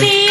me.